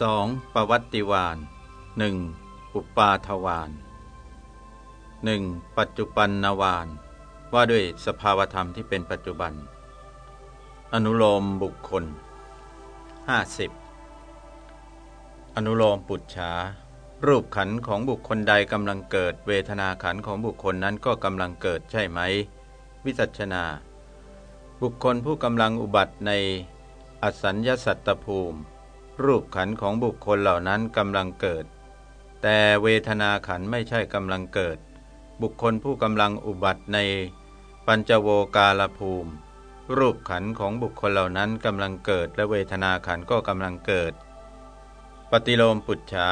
2. ปวัตติวาน 1. อุปาทวาน 1. ปัจจุบันนวาน ว่าด้วยสภาวธรรมที่เป็นปัจจุบัน อนุโลมบุคคล 50. อนุโลมปุจฉารูปขันของบุคคลใดกำลังเกิด เวทนาขันของบุคคลนั้นก็กำลังเกิดใช่ไหม วิจัชนา บุคคลผู้กำลังอุบัติในอสัญญสัตตภูมิ รูปขันของบุคคลเหล่านั้นกำลังเกิด แต่เวทนาขันไม่ใช่กำลังเกิด บุคคลผู้กำลังอุบัติในปัญจโวกาลภูมิ รูปขันของบุคคลเหล่านั้นกำลังเกิด และเวทนาขันก็กำลังเกิด ปฏิโลมปุจฉา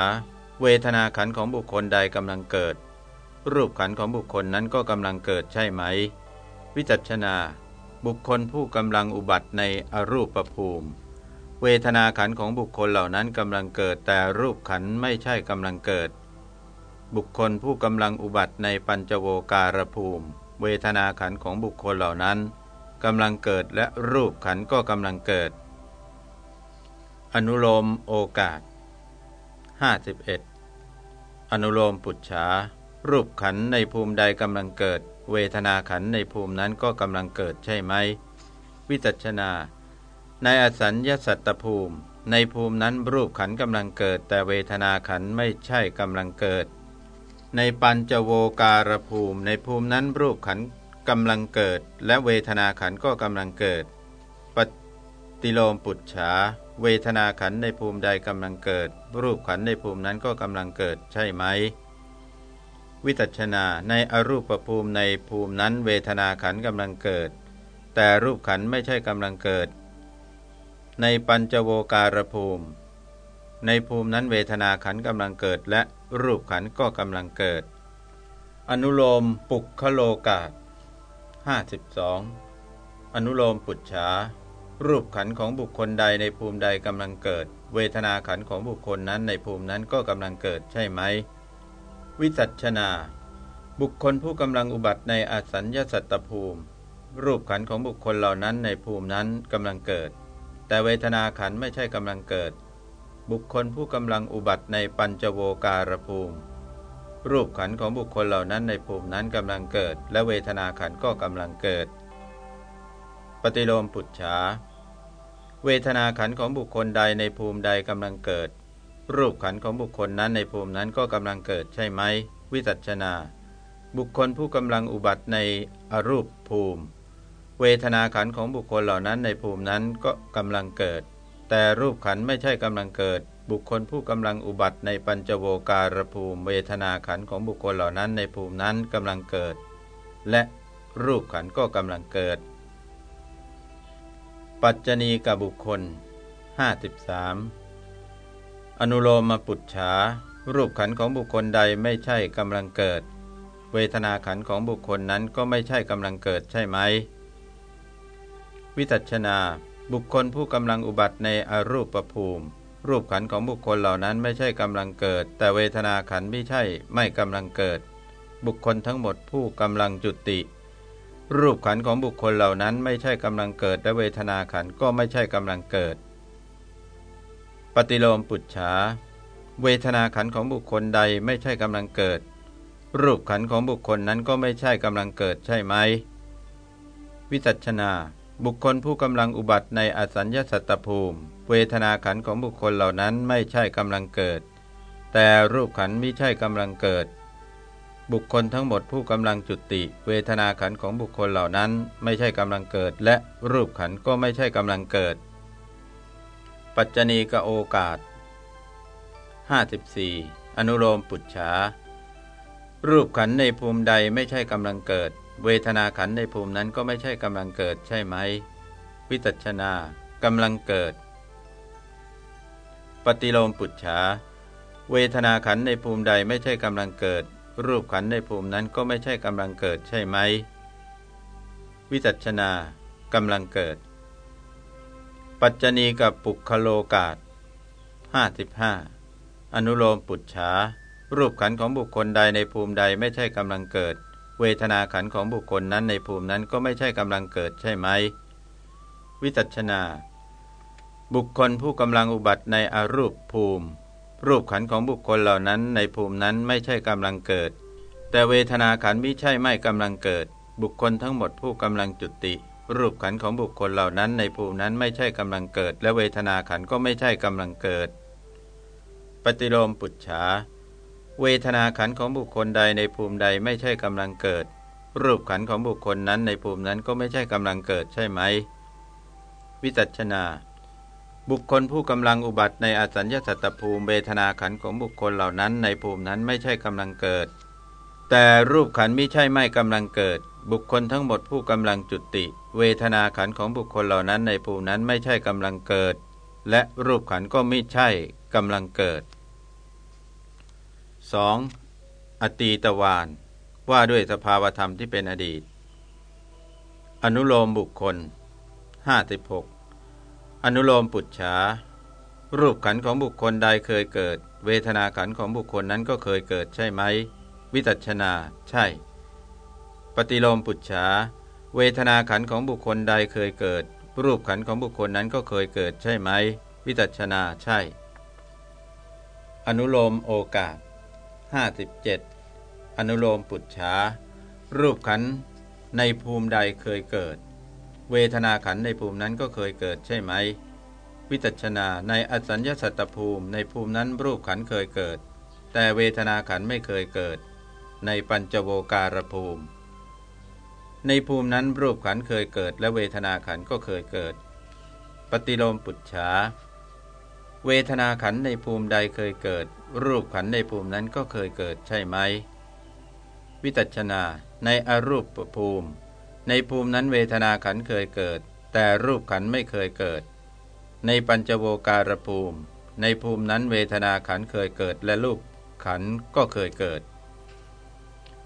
เวทนาขันของบุคคลใดกำลังเกิด รูปขันของบุคคลนั้นก็กำลังเกิดใช่ไหม วิจัชนา บุคคลผู้กำลังอุบัติในอรูปภูมิ เวทนาขันของบุคคลเหล่านั้นกำลังเกิดแต่รูปขันไม่ใช่กำลังเกิด บุคคลผู้กำลังอุบัติในปัญจโวการภูมิ เวทนาขันของบุคคลเหล่านั้นกำลังเกิดและรูปขันก็กำลังเกิด อนุโลมโอกาส 51 อนุโลมปุจฉารูปขันในภูมิใดกำลังเกิด เวทนาขันในภูมินั้นก็กำลังเกิดใช่ไหม วิจัชนา ในอสัญญาสัตตภูมิ ในภูมินั้นรูปขันกำลังเกิด แต่เวทนาขันไม่ใช่กำลังเกิด ในปัญจโวการภูมิ ในภูมินั้นรูปขันกำลังเกิด และเวทนาขันก็กำลังเกิด ปฏิโลมปุจฉาเวทนาขันในภูมิใดกำลังเกิด รูปขันในภูมินั้นก็กำลังเกิดใช่ไหม วิตัชนาในอรูปภูมิในภูมินั้นเวทนาขันกำลังเกิด แต่รูปขันไม่ใช่กำลังเกิด ในปัญจโวการภูมิ ในภูมินั้นเวทนาขันกำลังเกิดและรูปขันก็กำลังเกิด อนุโลมปุกคโลกา52อนุโลมปุจฉารูปขันของบุคคลใดในภูมิใดกำลังเกิด เวทนาขันของบุคคลนั้นในภูมินั้นก็กำลังเกิดใช่ไหม วิสัชนา บุคคลผู้กำลังอุบัติในอสัญญาสัตตภูมิ รูปขันของบุคคลเหล่านั้นในภูมินั้นกำลังเกิด แต่เวทนาขันไม่ใช่กำลังเกิด บุคคลผู้กำลังอุบัติในปัญจโวการภูมิ รูปขันของบุคคลเหล่านั้นในภูมินั้นกำลังเกิด และเวทนาขันก็กำลังเกิด ปฏิโลมปุจฉาเวทนาขันของบุคคลใดในภูมิใดกำลังเกิด รูปขันของบุคคลนั้นในภูมินั้นก็กำลังเกิดใช่ไหม วิจัชนา บุคคลผู้กำลังอุบัติในอรูปภูมิ เวทนาขันของบุคคลเหล่านั้นในภูมินั้นก็กำลังเกิด แต่รูปขันไม่ใช่กำลังเกิด บุคคลผู้กำลังอุบัติในปัญจโวการภูมิ เวทนาขันของบุคคลเหล่านั้นในภูมินั้นกำลังเกิด และรูปขันก็กำลังเกิด ปัจจณีกับบุคคล 53 อนุโลมมาปุจฉารูปขันของบุคคลใดไม่ใช่กำลังเกิด เวทนาขันของบุคคลนั้นก็ไม่ใช่กำลังเกิดใช่ไหม วิจัชนา บุคคลผู้กำลังอุบัติในอรูปภูมิ รูปขันของบุคคลเหล่านั้นไม่ใช่กำลังเกิด แต่เวทนาขันไม่ใช่ไม่กำลังเกิด บุคคลทั้งหมดผู้กำลังจุติ รูปขันของบุคคลเหล่านั้นไม่ใช่กำลังเกิด และเวทนาขันก็ไม่ใช่กำลังเกิด ปฏิโลมปุจฉาเวทนาขันของบุคคลใดไม่ใช่กำลังเกิด รูปขันของบุคคลนั้นก็ไม่ใช่กำลังเกิดใช่ไหม วิจัชนา บุคคลผู้กำลังอุบัติในอสัญญาสัตตภูมิ เวทนาขันของบุคคลเหล่านั้นไม่ใช่กำลังเกิด แต่รูปขันไม่ใช่กำลังเกิด บุคคลทั้งหมดผู้กำลังจุติ เวทนาขันของบุคคลเหล่านั้นไม่ใช่กำลังเกิด และรูปขันก็ไม่ใช่กำลังเกิด ปัจจณีกโอกาส 54 อนุโลมปุจฉารูปขันในภูมิใดไม่ใช่กำลังเกิด เวทนาขันในภูมินั้นก็ไม่ใช่กำลังเกิดใช่ไหม วิตัชนากำลังเกิด ปฏิโลมปุจฉา เวทนาขันในภูมิใดไม่ใช่กำลังเกิด รูปขันในภูมินั้นก็ไม่ใช่กำลังเกิดใช่ไหม วิจัชนากำลังเกิด ปัจจณีกับปุคโลกาศ55 อนุโลมปุจฉารูปขันของบุคคลใดในภูมิใดไม่ใช่กำลังเกิด เวทนาขันของบุคคลนั้นในภูมินั้นก็ไม่ใช่กำลังเกิดใช่ไหม วิจัชนา บุคคลผู้กำลังอุบัติในอรูปภูมิ รูปขันของบุคคลเหล่านั้นในภูมินั้นไม่ใช่กำลังเกิด แต่เวทนาขันไม่ใช่ไม่กำลังเกิด บุคคลทั้งหมดผู้กำลังจุติ รูปขันของบุคคลเหล่านั้นในภูมินั้นไม่ใช่กำลังเกิด และเวทนาขันก็ไม่ใช่กำลังเกิด ปฏิโลมปุจฉา เวทนาขันของบุคคลใดในภูมิใดไม่ใช่กำลังเกิด รูปขันของบุคคลนั้นในภูมินั้นก็ไม่ใช่กำลังเกิดใช่ไหม วิจัชนา บุคคลผู้กำลังอุบัติในอสัญญาสัตตภูมิเวทนาขันของบุคคลเหล่านั้น ในภูมินั้นไม่ใช่กำลังเกิด แต่รูปขันไม่ใช่ไม่กำลังเกิด บุคคลทั้งหมดผู้กำลังจุติ เวทนาขันของบุคคลเหล่านั้น ในภูมินั้นไม่ใช่กำลังเกิด และรูปขันก็ไม่ใช่กำลังเกิด 2. อตีตวานว่าด้วยสภาวธรรมที่เป็นอดีต อนุโลมบุคคล 56 อนุโลมปุจฉารูปขันของบุคคลใดเคยเกิด เวทนาขันของบุคคลนั้นก็เคยเกิดใช่ไหม วิตัชนา ใช่ ปฏิโลมปุจฉาเวทนาขันของบุคคลใดเคยเกิด รูปขันของบุคคลนั้นก็เคยเกิดใช่ไหม วิตัชนา ใช่ อนุโลมโอกาส 57 อนุโลมปุจฉารูปขันในภูมิใดเคยเกิด เวทนาขันในภูมินั้นก็เคยเกิดใช่ไหม วิจัชนาในอสัญญาสัตตภูมิในภูมินั้นรูปขันเคยเกิด แต่เวทนาขันไม่เคยเกิด ในปัญจโวการภูมิ ในภูมินั้นรูปขันเคยเกิด และเวทนาขันก็เคยเกิด ปฏิโลมปุจฉา เวทนาขันในภูมิใดเคยเกิด รูปขันในภูมินั้นก็เคยเกิดใช่ไหม วิตัชนาในอรูปภูมิ ในภูมินั้นเวทนาขันเคยเกิด แต่รูปขันไม่เคยเกิด ในปัญจโวการภูมิ ในภูมินั้นเวทนาขันเคยเกิด และรูปขันก็เคยเกิด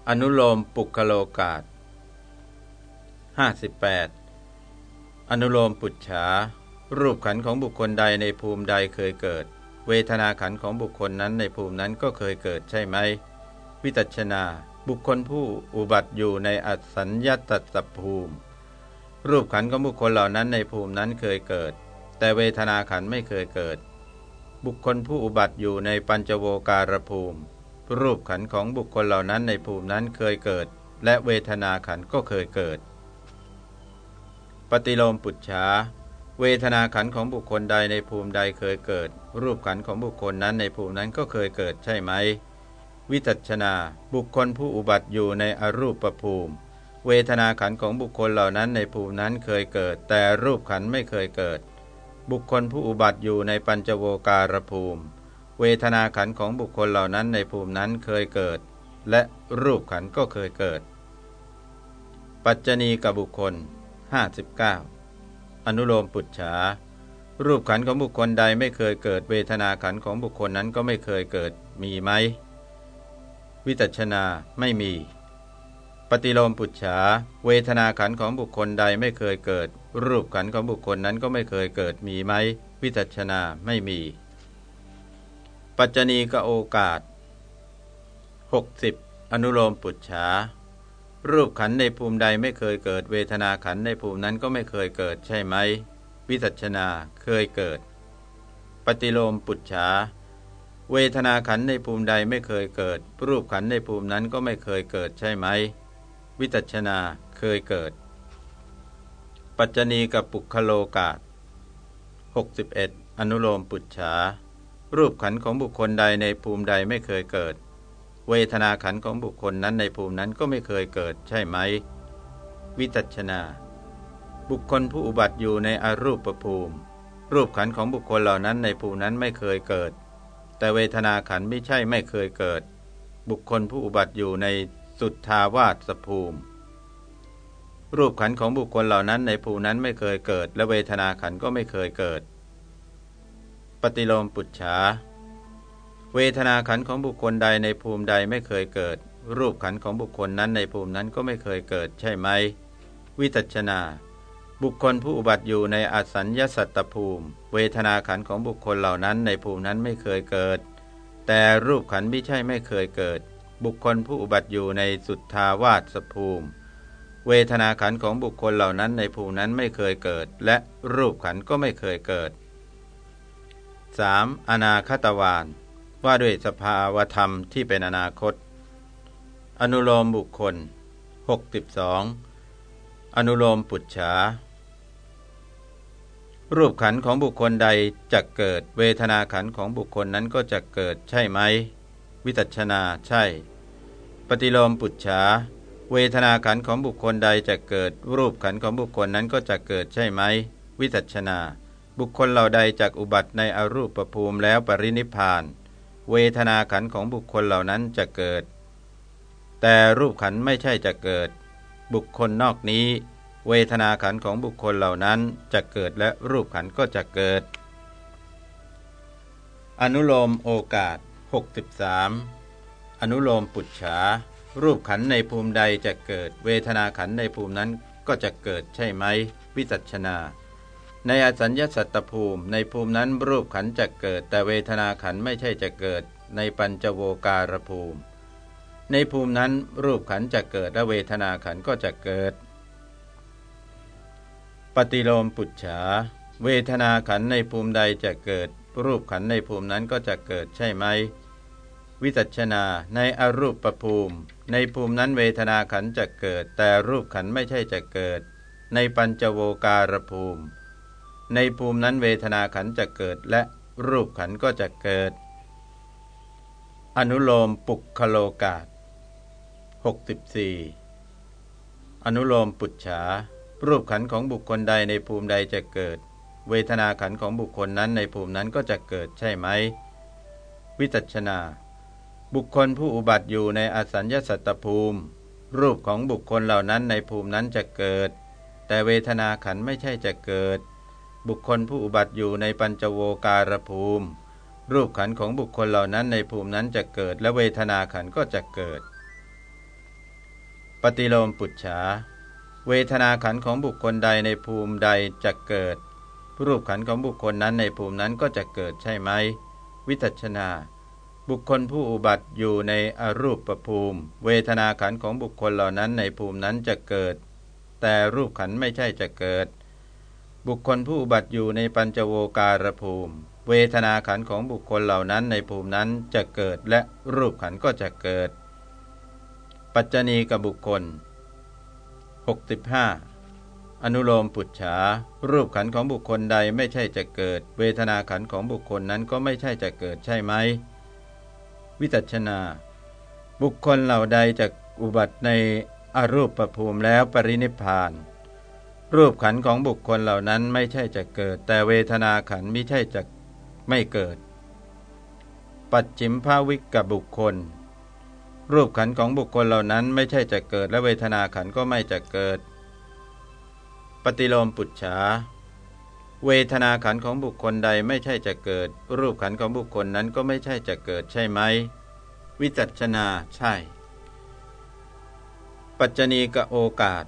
อนุโลมปุคโลกาศ58 อนุโลมปุจฉา รูปขันของบุคคลใดในภูมิใดเคยเกิด เวทนาขันของบุคคลนั้นในภูมินั้นก็เคยเกิดใช่ไหม วิตัชนา บุคคลผู้อุบัติอยู่ในอัสัญญาตตภูมิ รูปขันของบุคคลเหล่านั้นในภูมินั้นเคยเกิด แต่เวทนาขันไม่เคยเกิด บุคคลผู้อุบัติอยู่ในปัญจโวการภูมิ รูปขันของบุคคลเหล่านั้นในภูมินั้นเคยเกิด และเวทนาขันก็เคยเกิด ปฏิโลมปุจฉา เวทนาขันของบุคคลใดในภูมิใดเคยเกิด รูปขันของบุคคลนั้นในภูมินั้นก็เคยเกิดใช่ไหม วิจัชนา บุคคลผู้อุบัติอยู่ในอรูปภูมิ เวทนาขันของบุคคลเหล่านั้นในภูมินั้นเคยเกิด แต่รูปขันไม่เคยเกิด บุคคลผู้อุบัติอยู่ในปัญจโวการภูมิ เวทนาขันของบุคคลเหล่านั้นในภูมินั้นเคยเกิด และรูปขันก็เคยเกิด ปัจจณีกับบุคคล 59 อนุโลมปุจฉารูปขันของบุคคลใดไม่เคยเกิดเวทนาขันของบุคคลนั้นก็ไม่เคยเกิดมีไหม วิจัชนาไม่มี ปฏิโลมปุจฉาเวทนาขันของบุคคลใดไม่เคยเกิด รูปขันของบุคคลนั้นก็ไม่เคยเกิดมีไหม วิจัชนาไม่มี ปัจจณีกโอกาส 60 อนุโลมปุจฉา รูปขันในภูมิใดไม่เคยเกิด เวทนาขันในภูมินั้นก็ไม่เคยเกิดใช่ไหม วิสัชนาเคยเกิด ปฏิโลมปุจฉาเวทนาขันในภูมิใดไม่เคยเกิด รูปขันในภูมินั้นก็ไม่เคยเกิดใช่ไหม วิตัชนาเคยเกิด ปัจจณีกับปุคโลกาศ61 อนุโลมปุจฉารูปขันของบุคคลใดในภูมิใดไม่เคยเกิด เวทนาขันของบุคคลนั้นในภูมินั้นก็ไม่เคยเกิดใช่ไหม วิตัชนา บุคคลผู้อุบัติอยู่ในอรูปภูมิ รูปขันของบุคคลเหล่านั้นในภูมินั้นไม่เคยเกิด แต่เวทนาขันไม่ใช่ไม่เคยเกิด บุคคลผู้อุบัติอยู่ในสุทธาวาสภูมิ รูปขันของบุคคลเหล่านั้นในภูมินั้นไม่เคยเกิด และเวทนาขันก็ไม่เคยเกิด ปฏิโลมปุจฉา เวทนาขันของบุคคลใดในภูมิใดไม่เคยเกิด รูปขันของบุคคลนั้นในภูมินั้นก็ไม่เคยเกิดใช่ไหม วิตัชนา บุคคลผู้อุบัติอยู่ในอสัญญาสัตตภูมิ เวทนาขันของบุคคลเหล่านั้นในภูมินั้นไม่เคยเกิด แต่รูปขันไม่ใช่ไม่เคยเกิด บุคคลผู้อุบัติอยู่ในสุทธาวาสภูมิ เวทนาขันของบุคคลเหล่านั้นในภูมินั้นไม่เคยเกิด และรูปขันก็ไม่เคยเกิด 3. อนาคตวาน ว่าด้วยสภาวธรรมที่เป็นอนาคต อนุโลมบุคคล 62 อนุโลมปุจฉา รูปขันของบุคคลใดจะเกิดเวทนาขันของบุคคลนั้นก็จะเกิดใช่ไหม วิจัชนาใช่ ปฏิโลมปุจฉา เวทนาขันของบุคคลใดจะเกิด รูปขันของบุคคลนั้นก็จะเกิดใช่ไหม วิจัชนา บุคคลเหล่าใดจากอุบัติในอรูปภูมิแล้วปรินิพาน เวทนาขันของบุคคลเหล่านั้นจะเกิด แต่รูปขันไม่ใช่จะเกิด บุคคลนอกนี้ เวทนาขันของบุคคลเหล่านั้นจะเกิดและรูปขันก็จะเกิด อนุโลมโอกาส 63 อนุโลมปุจฉา รูปขันในภูมิใดจะเกิด เวทนาขันในภูมินั้นก็จะเกิดใช่ไหม วิจัชนา ในอสัญญาสัตตภูมิ ในภูมินั้นรูปขันจะเกิด แต่เวทนาขันไม่ใช่จะเกิด ในปัญจโวการภูมิ ในภูมินั้นรูปขันจะเกิดและเวทนาขันก็จะเกิด ปฏิโลมปุจฉาเวทนาขันในภูมิใดจะเกิด รูปขันในภูมินั้นก็จะเกิดใช่ไหม วิจัชนาในอรูปประภูมิ ในภูมินั้นเวทนาขันจะเกิด แต่รูปขันไม่ใช่จะเกิด ในปัญจโวการภูมิ ในภูมินั้นเวทนาขันจะเกิดและรูปขันก็จะเกิด อนุโลมปุกคโลกาศ64 อนุโลมปุจฉา รูปขันของบุคคลใดในภูมิใดจะเกิด เวทนาขันของบุคคลนั้นในภูมินั้นก็จะเกิดใช่ไหม วิจัชนา บุคคลผู้อุบัติอยู่ในอสัญญาสัตตภูมิ รูปของบุคคลเหล่านั้นในภูมินั้นจะเกิด แต่เวทนาขันไม่ใช่จะเกิด บุคคลผู้อุบัติอยู่ในปัญจโวการภูมิ รูปขันของบุคคลเหล่านั้นในภูมินั้นจะเกิด และเวทนาขันก็จะเกิด ปฏิโลมปุจฉา เวทนาขันของบุคคลใดในภูมิใดจะเกิด รูปขันของบุคคลนั้นในภูมินั้นก็จะเกิดใช่ไหม วิจัชนาบุคคลผู้อุบัติอยู่ในอรูปประภูมิ เวทนาขันของบุคคลเหล่านั้นในภูมินั้นจะเกิด แต่รูปขันไม่ใช่จะเกิด บุคคลผู้อุบัติอยู่ในปัญจโวการภูมิ เวทนาขันของบุคคลเหล่านั้นในภูมินั้นจะเกิดและรูปขันก็จะเกิด ปัจจณีกับบุคคล 65 อนุโลมปุจฉา รูปขันของบุคคลใดไม่ใช่จะเกิด เวทนาขันของบุคคลนั้นก็ไม่ใช่จะเกิดใช่ไหม วิจัชนา บุคคลเหล่าใดจะอุบัติในอรูปประภูมิแล้วปรินิพาน รูปขันของบุคคลเหล่านั้นไม่ใช่จะเกิด แต่เวทนาขันไม่ใช่จะไม่เกิด ปัจจิมภาวิกกับบุคคล รูปขันของบุคคลเหล่านั้นไม่ใช่จะเกิด และเวทนาขันก็ไม่จะเกิด ปฏิโลมปุจฉาเวทนาขันของบุคคลใดไม่ใช่จะเกิด รูปขันของบุคคลนั้นก็ไม่ใช่จะเกิดใช่ไหม วิจัชนาใช่ ปัจจณีกโอกาส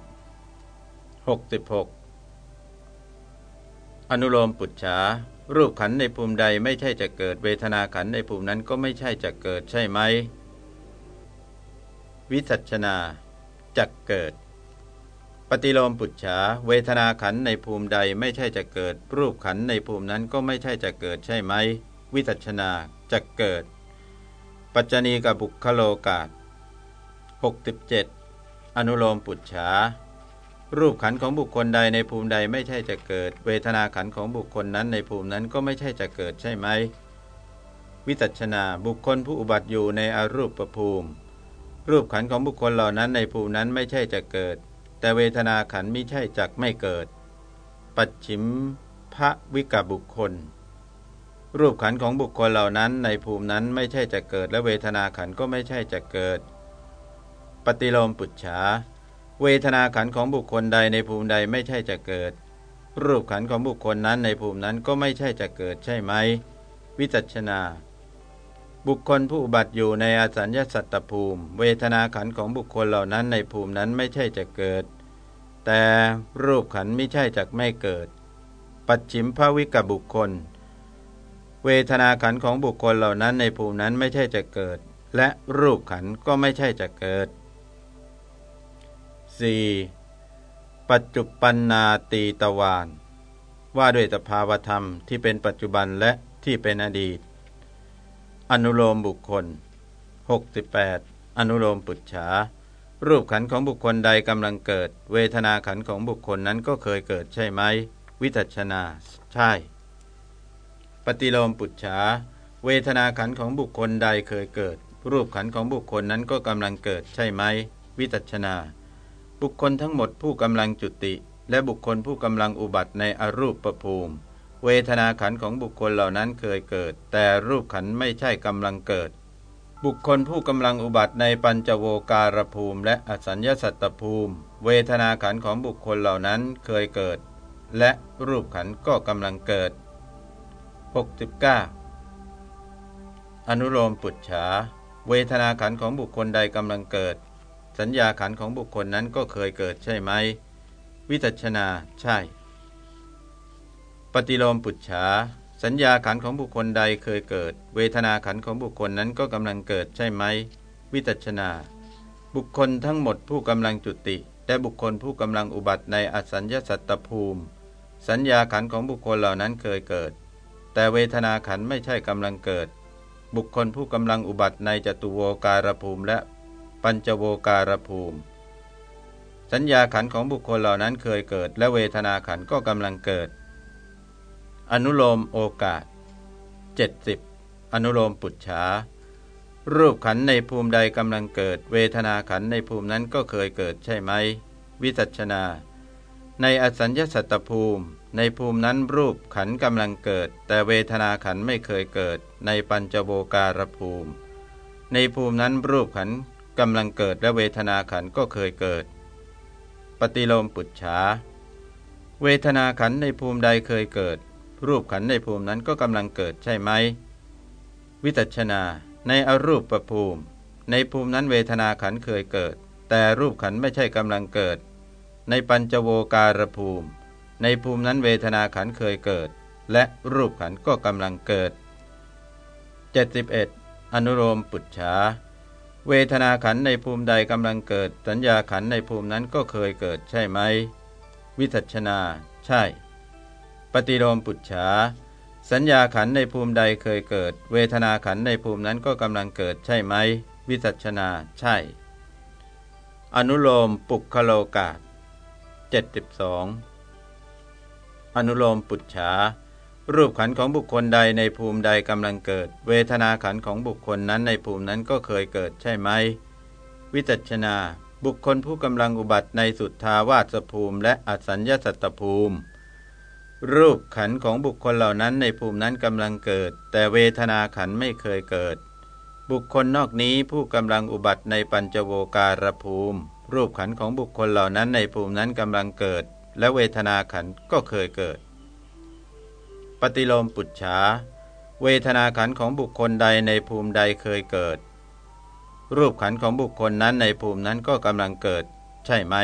66 อนุโลมปุจฉารูปขันในภูมิใดไม่ใช่จะเกิดเวทนาขันในภูมินั้นก็ไม่ใช่จะเกิดใช่ไหม วิสัชนาจักเกิด ปฏิโลมปุจฉาเวทนาขันในภูมิใดไม่ใช่จะเกิด รูปขันในภูมินั้นก็ไม่ใช่จะเกิดใช่ไหม วิสัชนาจักเกิด ปัจจณีกับบุคโลกาศ67 อนุโลมปุจฉา รูปขันของบุคคลใดในภูมิใดไม่ใช่จะเกิด เวทนาขันของบุคคลนั้นในภูมินั้นก็ไม่ใช่จะเกิดใช่ไหม วิจัชนาบุคคลผู้อุบัติอยู่ในอรูปภูมิ รูปขันของบุคคลเหล่านั้นในภูมินั้นไม่ใช่จะเกิด แต่เวทนาขันไม่ใช่จักไม่เกิด ปัจฉิมพระวิกบุคคล รูปขันของบุคคลเหล่านั้นในภูมินั้นไม่ใช่จะเกิด และเวทนาขันก็ไม่ใช่จะเกิด ปฏิโลมปุจฉา เวทนาขันของบุคคลใดในภูมิใดไม่ใช่จะเกิด รูปขันของบุคคลนั้นในภูมินั้นก็ไม่ใช่จะเกิดใช่ไหม วิจัชนา บุคคลผู้บัติอยู่ในอสัญญาสัตตภูมิ เวทนาขันของบุคคลเหล่านั้นในภูมินั้นไม่ใช่จะเกิด แต่รูปขันไม่ใช่จะไม่เกิด ปัจฉิมภวิกบุคคล เวทนาขันของบุคคลเหล่านั้นในภูมินั้นไม่ใช่จะเกิด และรูปขันก็ไม่ใช่จะเกิด 4. ปัจจุปันนาตีตวาน ว่าด้วยสภาวธรรมที่เป็นปัจจุบันและที่เป็นอดีต อนุโลมบุคคล 68 อนุโลมปุจฉา รูปขันของบุคคลใดกำลังเกิด เวทนาขันของบุคคลนั้นก็เคยเกิดใช่ไหม วิจัชนาใช่ ปฏิโลมปุจฉา เวทนาขันของบุคคลใดเคยเกิด รูปขันของบุคคลนั้นก็กำลังเกิดใช่ไหม วิจัชนา บุคคลทั้งหมดผู้กำลังจุติ และบุคคลผู้กำลังอุบัติในอรูปประภูมิ เวทนาขันของบุคคลเหล่านั้นเคยเกิด แต่รูปขันไม่ใช่กำลังเกิด บุคคลผู้กำลังอุบัติในปัญจโวการภูมิ และอสัญญาสัตตภูมิ เวทนาขันของบุคคลเหล่านั้นเคยเกิด และรูปขันก็กำลังเกิด 69 อนุโลมปุจฉาเวทนาขันของบุคคลใดกำลังเกิด สัญญาขันของบุคคลนั้นก็เคยเกิดใช่ไหม วิจัชนาใช่ ปฏิโลมปุจฉา สัญญาขันของบุคคลใดเคยเกิด เวทนาขันของบุคคลนั้นก็กำลังเกิดใช่ไหม วิจัชนา บุคคลทั้งหมดผู้กำลังจุติและบุคคลผู้กำลังอุบัติในอสัญญาสัตตภูมิ สัญญาขันของบุคคลเหล่านั้นเคยเกิด แต่เวทนาขันไม่ใช่กำลังเกิด บุคคลผู้กำลังอุบัติในจตุโวการภูมิและ ปัญจโวการภูมิ สัญญาขันของบุคคลเหล่านั้นเคยเกิด และเวทนาขันก็กำลังเกิด อนุโลมโอกาส 70 อนุโลมปุจฉารูปขันในภูมิใดกำลังเกิด เวทนาขันในภูมินั้นก็เคยเกิดใช่ไหม วิจัชนา ในอสัญญาสัตตภูมิ ในภูมินั้นรูปขันกำลังเกิด แต่เวทนาขันไม่เคยเกิด ในปัญจโบการภูมิ ในภูมินั้นรูปขัน กำลังเกิดและเวทนาขันก็เคยเกิด ปฏิโลมปุจฉา เวทนาขันในภูมิใดเคยเกิด รูปขันในภูมินั้นก็กำลังเกิดใช่ไหม วิตัชนา ในอรูปประภูมิ ในภูมินั้นเวทนาขันเคยเกิด แต่รูปขันไม่ใช่กำลังเกิด ในปัญจโวการภูมิ ในภูมินั้นเวทนาขันเคยเกิด และรูปขันก็กำลังเกิด 71. อนุโลมปุจฉา เวทนาขันในภูมิใดกำลังเกิด สัญญาขันในภูมินั้นก็เคยเกิดใช่ไหม วิทัชนา ใช่ ปฏิโลมปุจฉา สัญญาขันในภูมิใดเคยเกิด เวทนาขันในภูมินั้นก็กำลังเกิดใช่ไหม วิสัชนา ใช่ อนุโลมปุคโลกา72 อนุโลมปุจฉา รูปขันของบุคคลใดในภูมิใดกำลังเกิด เวทนาขันของบุคคลนั้นในภูมินั้นก็เคยเกิดใช่ไหม วิจัชนา บุคคลผู้กำลังอุบัติในสุทธาวาสภูมิ และอสัญญาสัตตภูมิ รูปขันของบุคคลเหล่านั้นในภูมินั้นกำลังเกิด แต่เวทนาขันไม่เคยเกิด บุคคลนอกนี้ผู้กำลังอุบัติในปัญจโวการภูมิ รูปขันของบุคคลเหล่านั้นในภูมินั้นกำลังเกิด และเวทนาขันก็เคยเกิด ปฏิโลมปุจฉา เวทนาขันของบุคคลใดในภูมิใดเคยเกิด รูปขันของบุคคลนั้นในภูมินั้นก็กำลังเกิด ใช่ไหม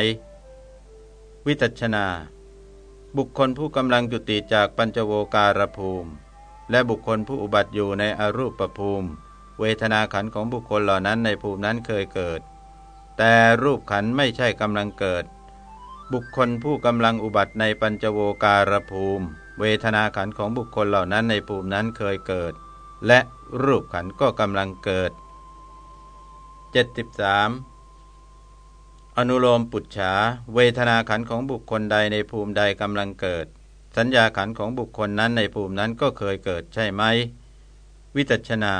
วิตัชนา บุคคลผู้กำลังจุติจากปัญจโวการภูมิ และบุคคลผู้อุบัติอยู่ในอรูปภูมิ เวทนาขันของบุคคลเหล่านั้นในภูมินั้นเคยเกิด แต่รูปขันไม่ใช่กำลังเกิด บุคคลผู้กำลังอุบัติในปัญจโวการภูมิ เวทนาขันของบุคคลเหล่านั้นในภูมินั้นเคยเกิด และรูปขันก็กำลังเกิด 73 อนุโลมปุจฉาเวทนาขันของบุคคลใดในภูมิใดกำลังเกิด สัญญาขันของบุคคลนั้นในภูมินั้นก็เคยเกิดใช่ไหม วิจัชนา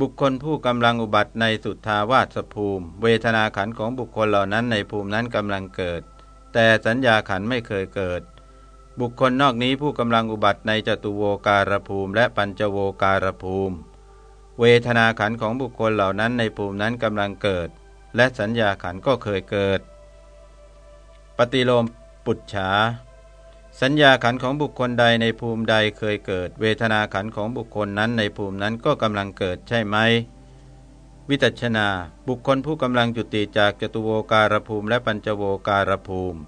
บุคคลผู้กำลังอุบัติในสุทธาวาสภูมิ เวทนาขันของบุคคลเหล่านั้นในภูมินั้นกำลังเกิด แต่สัญญาขันไม่เคยเกิด บุคคลนอกนี้ผู้กำลังอุบัติในจตุโวการภูมิ และปัญจโวการภูมิ เวทนาขันของบุคคลเหล่านั้นในภูมินั้นกำลังเกิด และสัญญาขันก็เคยเกิด ปฏิโลมปุจฉาสัญญาขันของบุคคลใดในภูมิใดเคยเกิด เวทนาขันของบุคคลนั้นในภูมินั้นก็กำลังเกิดใช่ไหม วิตัชนา บุคคลผู้กำลังจุติจากจตุโวการภูมิ และปัญจโวการภูมิ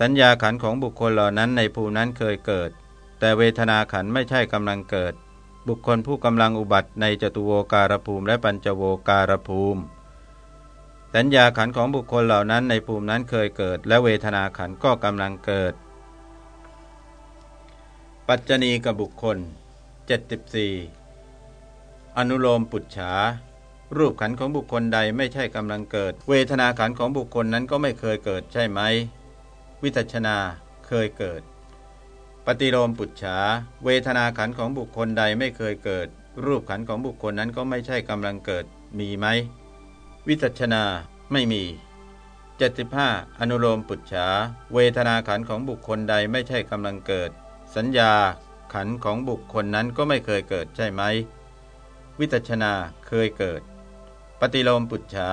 สัญญาขันของบุคคลเหล่านั้นในภูมินั้นเคยเกิด แต่เวทนาขันไม่ใช่กำลังเกิด บุคคลผู้กำลังอุบัติในจตุโวการภูมิและปัญจโวการภูมิ สัญญาขันของบุคคลเหล่านั้นในภูมินั้นเคยเกิด และเวทนาขันก็กำลังเกิด ปัจจณีกับบุคคล 74 อนุโลมปุจฉารูปขันของบุคคลใดไม่ใช่กำลังเกิด เวทนาขันของบุคคลนั้นก็ไม่เคยเกิดใช่ไหม วิจัชนาเคยเกิด ปฏิโลมปุจฉา เวทนาขันของบุคคลใดไม่เคยเกิด รูปขันของบุคคลนั้นก็ไม่ใช่กำลังเกิดมีไหม วิจัชนาไม่มี 75 อนุโลมปุจฉา เวทนาขันของบุคคลใดไม่ใช่กำลังเกิด สัญญาขันของบุคคลนั้นก็ไม่เคยเกิดใช่ไหม วิจัชนาเคยเกิด ปฏิโลมปุจฉา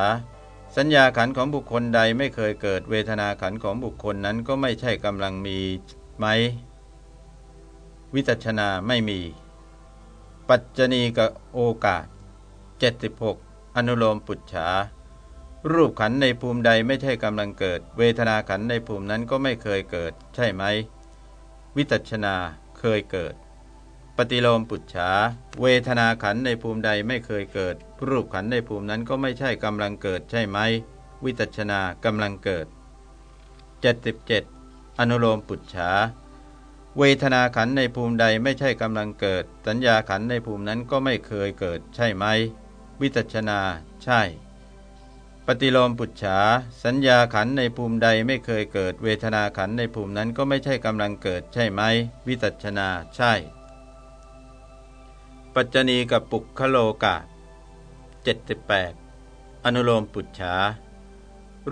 สัญญาขันของบุคคลใดไม่เคยเกิดเวทนาขันของบุคคลนั้นก็ไม่ใช่กำลังมีไหม วิจัชนาไม่มี ปัจจณีกับโอกาส 76 อนุโลมปุจฉา รูปขันในภูมิใดไม่ใช่กำลังเกิด เวทนาขันในภูมินั้นก็ไม่เคยเกิด ใช่ไหม วิจัชนาเคยเกิด ปฏิโลมปุจฉา เวทนาขันในภูมิใดไม่เคยเกิด รูปขันในภูมินั้นก็ไม่ใช่กำลังเกิดใช่ไหม วิจัชนากำลังเกิด 77 อนุโลมปุจฉา เวทนาขันในภูมิใดไม่ใช่กำลังเกิด สัญญาขันในภูมินั้นก็ไม่เคยเกิดใช่ไหม วิจัชนาใช่ ปฏิโลมปุจฉา สัญญาขันในภูมิใดไม่เคยเกิด เวทนาขันในภูมินั้นก็ไม่ใช่กำลังเกิดใช่ไหม วิจัชนาใช่ ปัจจณีกับปุกคโลกา 78 อนุโลมปุจฉา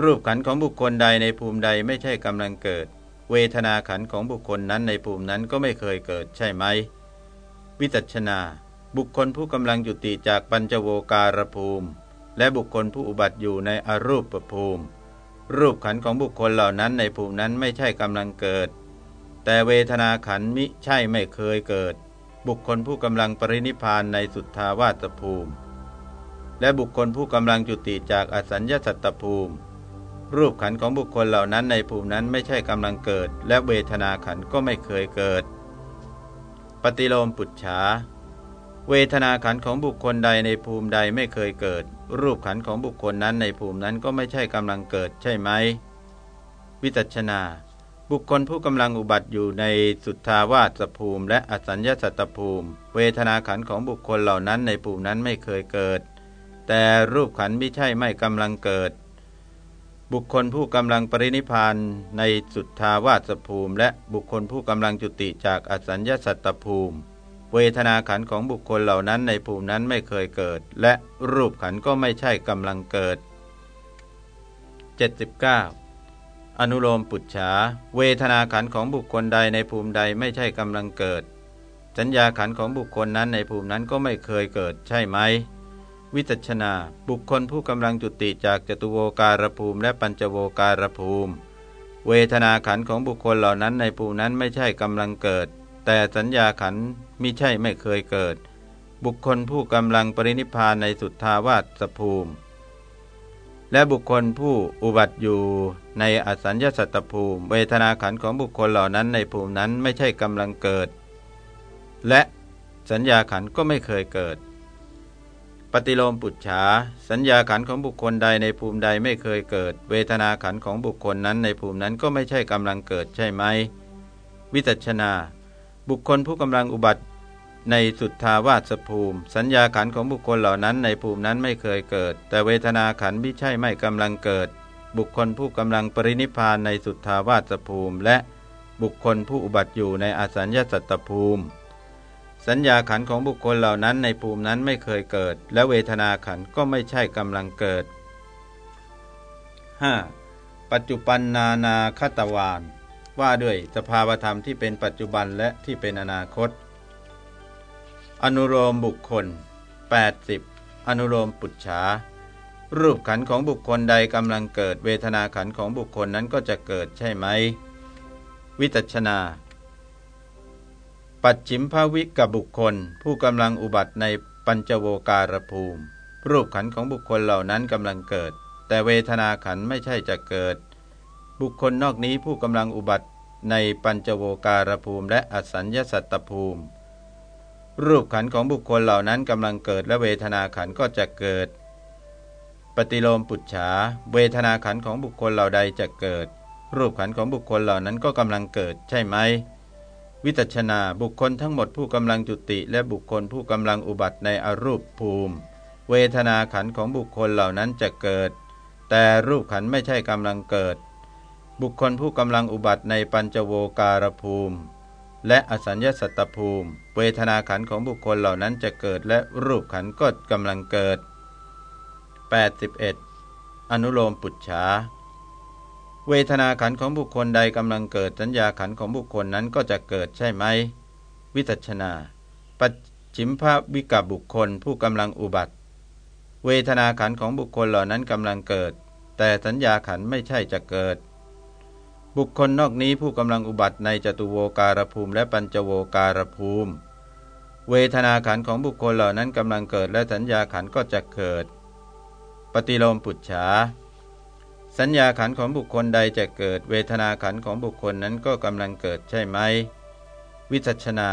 รูปขันของบุคคลใดในภูมิใดไม่ใช่กำลังเกิด เวทนาขันของบุคคลนั้นในภูมินั้นก็ไม่เคยเกิดใช่ไหม วิจัชนา บุคคลผู้กำลังจุติจากปัญจโวการภูมิ และบุคคลผู้อุบัติอยู่ในอรูปภูมิ รูปขันของบุคคลเหล่านั้นในภูมินั้นไม่ใช่กำลังเกิด แต่เวทนาขันมิใช่ไม่เคยเกิด บุคคลผู้กำลังปรินิพานในสุทธาวาสภูมิ และบุคคลผู้กำลังจุติจากอสัญญาสัตตภูมิ รูปขันของบุคคลเหล่านั้นในภูมินั้นไม่ใช่กำลังเกิด และเวทนาขันก็ไม่เคยเกิด ปฏิโลมปุจฉาเวทนาขันของบุคคลใดในภูมิใดไม่เคยเกิด รูปขันของบุคคลนั้นในภูมินั้นก็ไม่ใช่กำลังเกิดใช่ไหม วิจัชนา บุคคลผู้กำลังอุบัติอยู่ในสุทธาวาสภูมิ และอสัญญาสัตตภูมิ เวทนาขันของบุคคลเหล่านั้นในภูมินั้นไม่เคยเกิด แต่รูปขันไม่ใช่ไม่กำลังเกิด บุคคลผู้กำลังปรินิพานในสุทธาวาสภูมิ และบุคคลผู้กำลังจุติจากอสัญญาสัตตภูมิ เวทนาขันของบุคคลเหล่านั้นในภูมินั้นไม่เคยเกิด และรูปขันก็ไม่ใช่กำลังเกิด 79 อนุโลมปุจฉาเวทนาขันของบุคคลใดในภูมิใดไม่ใช่กำลังเกิด สัญญาขันของบุคคลนั้นในภูมินั้นก็ไม่เคยเกิดใช่ไหม วิจัชนา บุคคลผู้กำลังจุติจากจตุโวการภูมิและปัญจโวการภูมิ เวทนาขันของบุคคลเหล่านั้นในภูมินั้นไม่ใช่กำลังเกิด แต่สัญญาขันมิใช่ไม่เคยเกิด บุคคลผู้กำลังปรินิพพานในสุทธาวาสภูมิ และบุคคลผู้อุบัติอยู่ในอสัญญาสัตตภูมิ เวทนาขันของบุคคลเหล่านั้นในภูมินั้นไม่ใช่กำลังเกิด และสัญญาขันก็ไม่เคยเกิด ปฏิโลมปุจฉา สัญญาขันของบุคคลใดในภูมิใดไม่เคยเกิด เวทนาขันของบุคคลนั้นในภูมินั้นก็ไม่ใช่กำลังเกิดใช่ไหม วิจัชนา บุคคลผู้กำลังอุบัติในสุทธาวาสภูมิ สัญญาขันของบุคคลเหล่านั้นในภูมินั้นไม่เคยเกิด แต่เวทนาขันไม่ใช่ไม่กำลังเกิด บุคคลผู้กำลังปรินิพพานในสุทธาวาสภูมิ และบุคคลผู้อุบัติอยู่ในอสัญญาสัตตภูมิ สัญญาขันของบุคคลเหล่านั้นในภูมินั้นไม่เคยเกิด และเวทนาขันก็ไม่ใช่กำลังเกิด 5. ปัจจุบันนานาคตวานว่าด้วยสภาวธรรมที่เป็นปัจจุบันและที่เป็นอนาคต อนุโลมบุคคล 80 อนุโลมปุจฉารูปขันของบุคคลใดกำลังเกิด เวทนาขันของบุคคลนั้นก็จะเกิดใช่ไหม วิจัชนา ปัจฉิมภวิกับบุคคล ผู้กำลังอุบัติในปัญจโวการภูมิ รูปขันของบุคคลเหล่านั้นกำลังเกิด แต่เวทนาขันไม่ใช่จะเกิด บุคคลนอกนี้ผู้กำลังอุบัติในปัญจโวการภูมิ และอสัญญาสัตตภูมิ รูปขันของบุคคลเหล่านั้นกำลังเกิด และเวทนาขันก็จะเกิด ปฏิโลมปุจฉาเวทนาขันของบุคคลเหล่าใดจะเกิด รูปขันของบุคคลเหล่านั้นก็กำลังเกิดใช่ไหม วิจัชนาบุคคลทั้งหมดผู้กำลังจุติ และบุคคลผู้กำลังอุบัติในอรูปภูมิ เวทนาขันของบุคคลเหล่านั้นจะเกิด แต่รูปขันไม่ใช่กำลังเกิด บุคคลผู้กำลังอุบัติในปัญจโวการภูมิ และอสัญญาสัตตภูมิ เวทนาขันของบุคคลเหล่านั้นจะเกิด และรูปขันก็กำลังเกิด 81. อนุโลมปุจฉา เวทนาขันของบุคคลใดกำลังเกิดสัญญาขันของบุคคลนั้นก็จะเกิดใช่ไหม วิจัชนา ปัจฉิมภาวิกบุคคลผู้กำลังอุบัติ เวทนาขันของบุคคลเหล่านั้นกำลังเกิด แต่สัญญาขันไม่ใช่จะเกิด บุคคลนอกนี้ผู้กำลังอุบัติในจตุโวการภูมิและปัญจโวการภูมิ เวทนาขันของบุคคลเหล่านั้นกำลังเกิดและสัญญาขันก็จะเกิด ปฏิโลมปุจฉา สัญญาขันของบุคคลใดจะเกิดเวทนาขันของบุคคลนั้นก็กำลังเกิดใช่ไหม วิจัชนา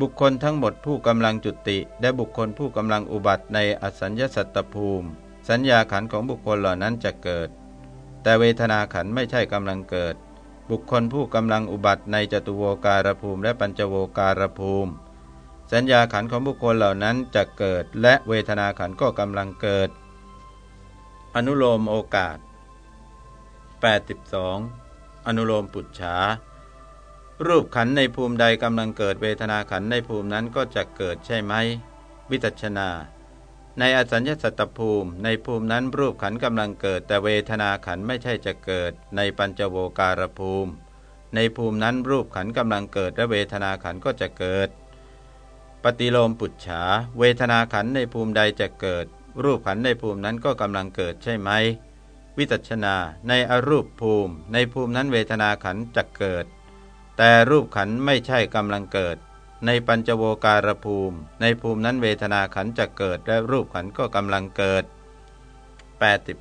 บุคคลทั้งหมดผู้กำลังจุติและบุคคลผู้กำลังอุบัติในอสัญญาสัตตภูมิ สัญญาขันของบุคคลเหล่านั้นจะเกิด แต่เวทนาขันไม่ใช่กำลังเกิด บุคคลผู้กำลังอุบัติในจตุโวการภูมิและปัญจโวการภูมิ สัญญาขันของบุคคลเหล่านั้นจะเกิด และเวทนาขันก็กำลังเกิด อนุโลมโอกาส 82 อนุโลมปุจฉารูปขันในภูมิใดกำลังเกิดเวทนาขันในภูมินั้นก็จะเกิดใช่ไหม วิจัชนา ในอสัญญาสัตตภูมิ ในภูมินั้นรูปขันกำลังเกิด แต่เวทนาขันไม่ใช่จะเกิด ในปัญจโวการภูมิ ในภูมินั้นรูปขันกำลังเกิดและเวทนาขันก็จะเกิด ปฏิโลมปุจฉาเวทนาขันในภูมิใดจะเกิด รูปขันในภูมินั้นก็กำลังเกิดใช่ไหม วิจัชนาในอรูปภูมิ ในภูมินั้นเวทนาขันจะเกิด แต่รูปขันไม่ใช่กำลังเกิด ในปัญจโวการภูมิ ในภูมินั้นเวทนาขันจะเกิด และรูปขันก็กำลังเกิด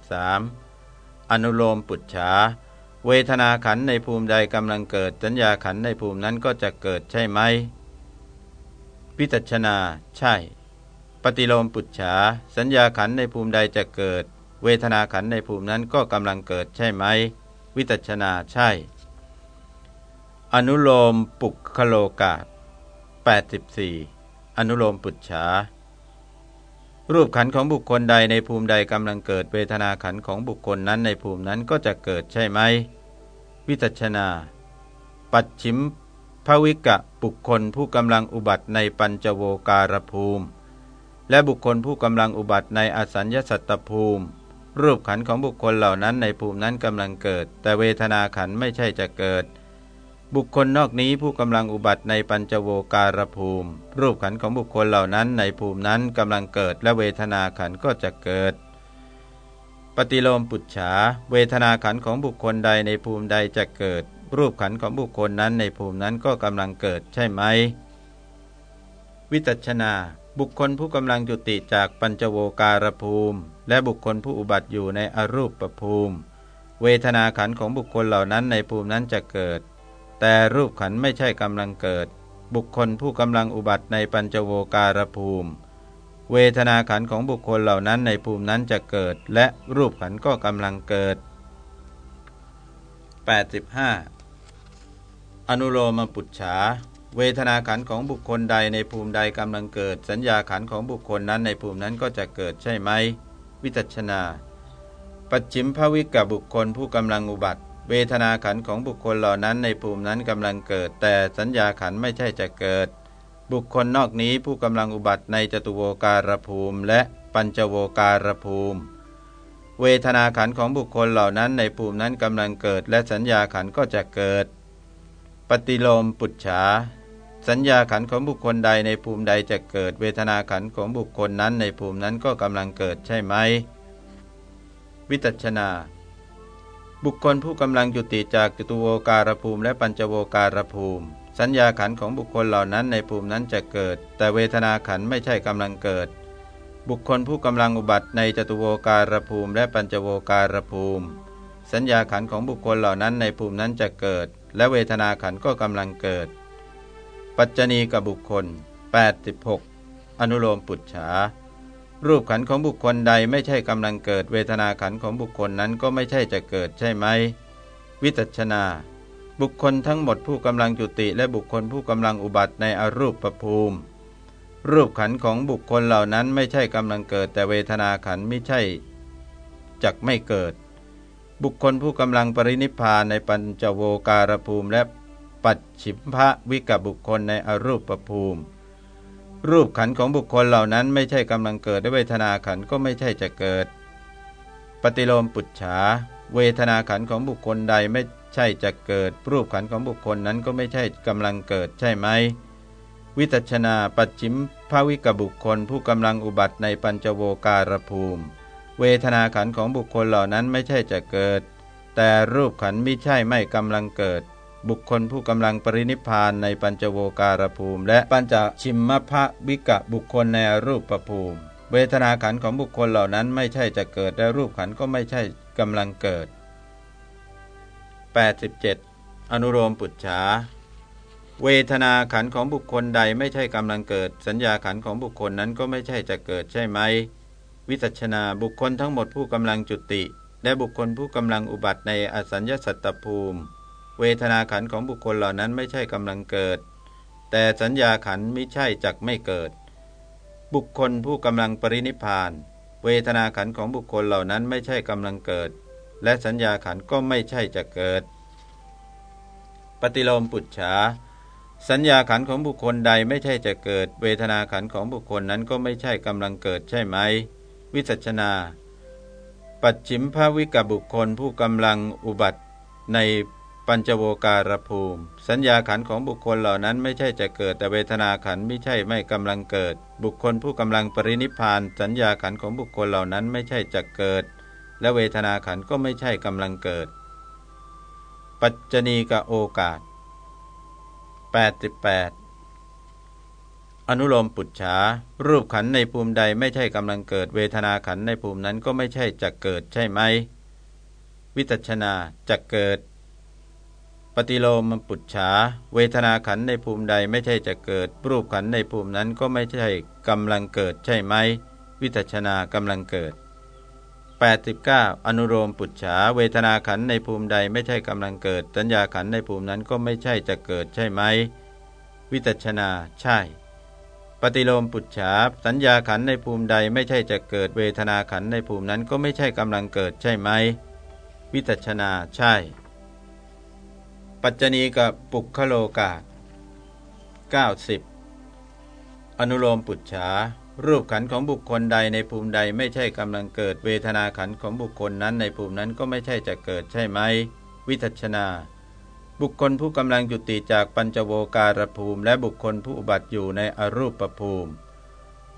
83. อนุโลมปุจฉาเวทนาขันในภูมิใดกำลังเกิด สัญญาขันในภูมินั้นก็จะเกิดใช่ไหมพิจัชนา ใช่ ปฏิโลมปุจฉาสัญญาขันในภูมิใดจะเกิด เวทนาขันในภูมินั้นก็กำลังเกิดใช่ไหม วิตัชนาใช่ อนุโลมปุกคโลกา84 อนุโลมปุจฉารูปขันของบุคคลใดในภูมิใดกำลังเกิดเวทนาขันของบุคคลนั้นในภูมินั้นก็จะเกิดใช่ไหม วิตัชนา ปัจฉิมภวิกะบุคคลผู้กำลังอุบัติในปัญจโวการภูมิ และบุคคลผู้กำลังอุบัติในอสัญญาสัตตภูมิ รูปขันของบุคคลเหล่านั้นในภูมินั้นกำลังเกิด แต่เวทนาขันไม่ใช่จะเกิด บุคคลนอกนี้ผู้กำลังอุบัติในปัญจโวการภูมิ รูปขันของบุคคลเหล่านั้นในภูมินั้นกำลังเกิด และเวทนาขันก็จะเกิด ปฏิโลมปุจฉาเวทนาขันของบุคคลใดในภูมิใดจะเกิด รูปขันของบุคคลนั้นในภูมินั้นก็กำลังเกิดใช่ไหม วิจัชนา บุคคลผู้กำลังจุติจากปัญจโวการภูมิ และบุคคลผู้อุบัติอยู่ในอรูปประภูมิ เวทนาขันของบุคคลเหล่านั้นในภูมินั้นจะเกิด แต่รูปขันไม่ใช่กำลังเกิด บุคคลผู้กำลังอุบัติในปัญจโวการภูมิ เวทนาขันของบุคคลเหล่านั้นในภูมินั้นจะเกิด และรูปขันก็กำลังเกิด 85 อนุโลมปุจฉา เวทนาขันของบุคคลใดในภูมิใดกำลังเกิด สัญญาขันของบุคคลนั้นในภูมินั้นก็จะเกิดใช่ไหม วิจัชนา ปัจฉิมภวิกบุคคลผู้กำลังอุบัติ เวทนาขันของบุคคลเหล่านั้นในภูมินั้นกำลังเกิด แต่สัญญาขันไม่ใช่จะเกิด บุคคลนอกนี้ผู้กำลังอุบัติในจตุโวการภูมิ และปัญจโวการภูมิ เวทนาขันของบุคคลเหล่านั้นในภูมินั้นกำลังเกิด และสัญญาขันก็จะเกิด ปฏิโลมปุจฉา สัญญาขันของบุคคลใดในภูมิใดจะเกิดเวทนาขันของบุคคลนั้นในภูมินั้นก็กำลังเกิดใช่ไหม วิตัชนา บุคคลผู้กำลังจุติจากจตุโวการภูมิและปัญจโวการภูมิ สัญญาขันของบุคคลเหล่านั้นในภูมินั้นจะเกิด แต่เวทนาขันไม่ใช่กำลังเกิด บุคคลผู้กำลังอุบัติในจตุโวการภูมิ และปัญจโวการภูมิ สัญญาขันของบุคคลเหล่านั้นในภูมินั้นจะเกิด และเวทนาขันก็กำลังเกิด ปัจจณีกับบุคคล 86 อนุโลมปุจฉา รูปขันของบุคคลใดไม่ใช่กำลังเกิด เวทนาขันของบุคคลนั้นก็ไม่ใช่จะเกิดใช่ไหม วิตัชนา บุคคลทั้งหมดผู้กำลังจุติ และบุคคลผู้กำลังอุบัติในอรูปประภูมิ รูปขันของบุคคลเหล่านั้นไม่ใช่กำลังเกิด แต่เวทนาขันไม่ใช่จักไม่เกิด บุคคลผู้กำลังปรินิพานในปัญจโวการภูมิและ ปัจฉิมภวิกบุคคลในอรูปประภูมิ รูปขันของบุคคลเหล่านั้นไม่ใช่กำลังเกิดและเวทนาขันก็ไม่ใช่จะเกิด ปฏิโลมปุจฉา เวทนาขันของบุคคลใดไม่ใช่จะเกิด รูปขันของบุคคลนั้นก็ไม่ใช่กำลังเกิดใช่ไหมวิตัชนาปัจฉิมภวิกบุคคล ผู้กำลังอุบัติในปัญจโวการภูมิ เวทนาขันของบุคคลเหล่านั้นไม่ใช่จะเกิด แต่รูปขันไม่ใช่ไม่กำลังเกิด บุคคลผู้กำลังปรินิพานในปัญจโวการภูมิ และปัญจชิมมภวิกะบุคคลในรูปประภูมิ เวทนาขันของบุคคลเหล่านั้นไม่ใช่จะเกิดและรูปขันก็ไม่ใช่กำลังเกิด 87 อนุโลมปุจฉาเวทนาขันของบุคคลใดไม่ใช่กำลังเกิด สัญญาขันของบุคคลนั้นก็ไม่ใช่จะเกิดใช่ไหม วิจัชนาบุคคลทั้งหมดผู้กำลังจุติ และบุคคลผู้กำลังอุบัติในอสัญญาสัตตภูมิ เวทนาขันของบุคคลเหล่านั้นไม่ใช่กำลังเกิด แต่สัญญาขันไม่ใช่จักไม่เกิด บุคคลผู้กำลังปรินิพาน เวทนาขันของบุคคลเหล่านั้นไม่ใช่กำลังเกิด และสัญญาขันก็ไม่ใช่จะเกิด ปฏิโลมปุจฉาสัญญาขันของบุคคลใดไม่ใช่จะเกิด เวทนาขันของบุคคลนั้นก็ไม่ใช่กำลังเกิดใช่ไหม วิจัชนา ปัจฉิมภวิกบุคคลผู้กำลังอุบัติใน ปัญจโวการภูมิ สัญญาขันของบุคคลเหล่านั้นไม่ใช่จะเกิดแต่เวทนาขันไม่ใช่ไม่กำลังเกิด บุคคลผู้กำลังปรินิพาน สัญญาขันของบุคคลเหล่านั้นไม่ใช่จะเกิด และเวทนาขันก็ไม่ใช่กำลังเกิด ปัจจณีกโอกาส 88 อนุโลมปุจฉารูปขันในภูมิใดไม่ใช่กำลังเกิด เวทนาขันในภูมินั้นก็ไม่ใช่จะเกิดใช่ไหมวิตัชนาจะเกิด ปฏิโลมปุจฉา เวทนาขันในภูมิใดไม่ใช่จะเกิด รูปขันในภูมินั้นก็ไม่ใช่กำลังเกิดใช่ไหม วิตัชนากำลังเกิด 89 อนุโลมปุจฉา เวทนาขันในภูมิใดไม่ใช่กำลังเกิด สัญญาขันในภูมินั้นก็ไม่ใช่จะเกิดใช่ไหม วิตัชนาใช่ ปฏิโลมปุจฉา สัญญาขันในภูมิใดไม่ใช่จะเกิด เวทนาขันในภูมินั้นก็ไม่ใช่กำลังเกิดใช่ไหม วิตัชนาใช่ ปัจจณีกับปุคโลกา90 อนุโลมปุจฉา รูปขันของบุคคลใดในภูมิใดไม่ใช่กำลังเกิด เวทนาขันของบุคคลนั้นในภูมินั้นก็ไม่ใช่จะเกิดใช่ไหม วิทัชนา บุคคลผู้กำลังจุติจากปัญจโวการภูมิ และบุคคลผู้อุบัติอยู่ในอรูปภูมิ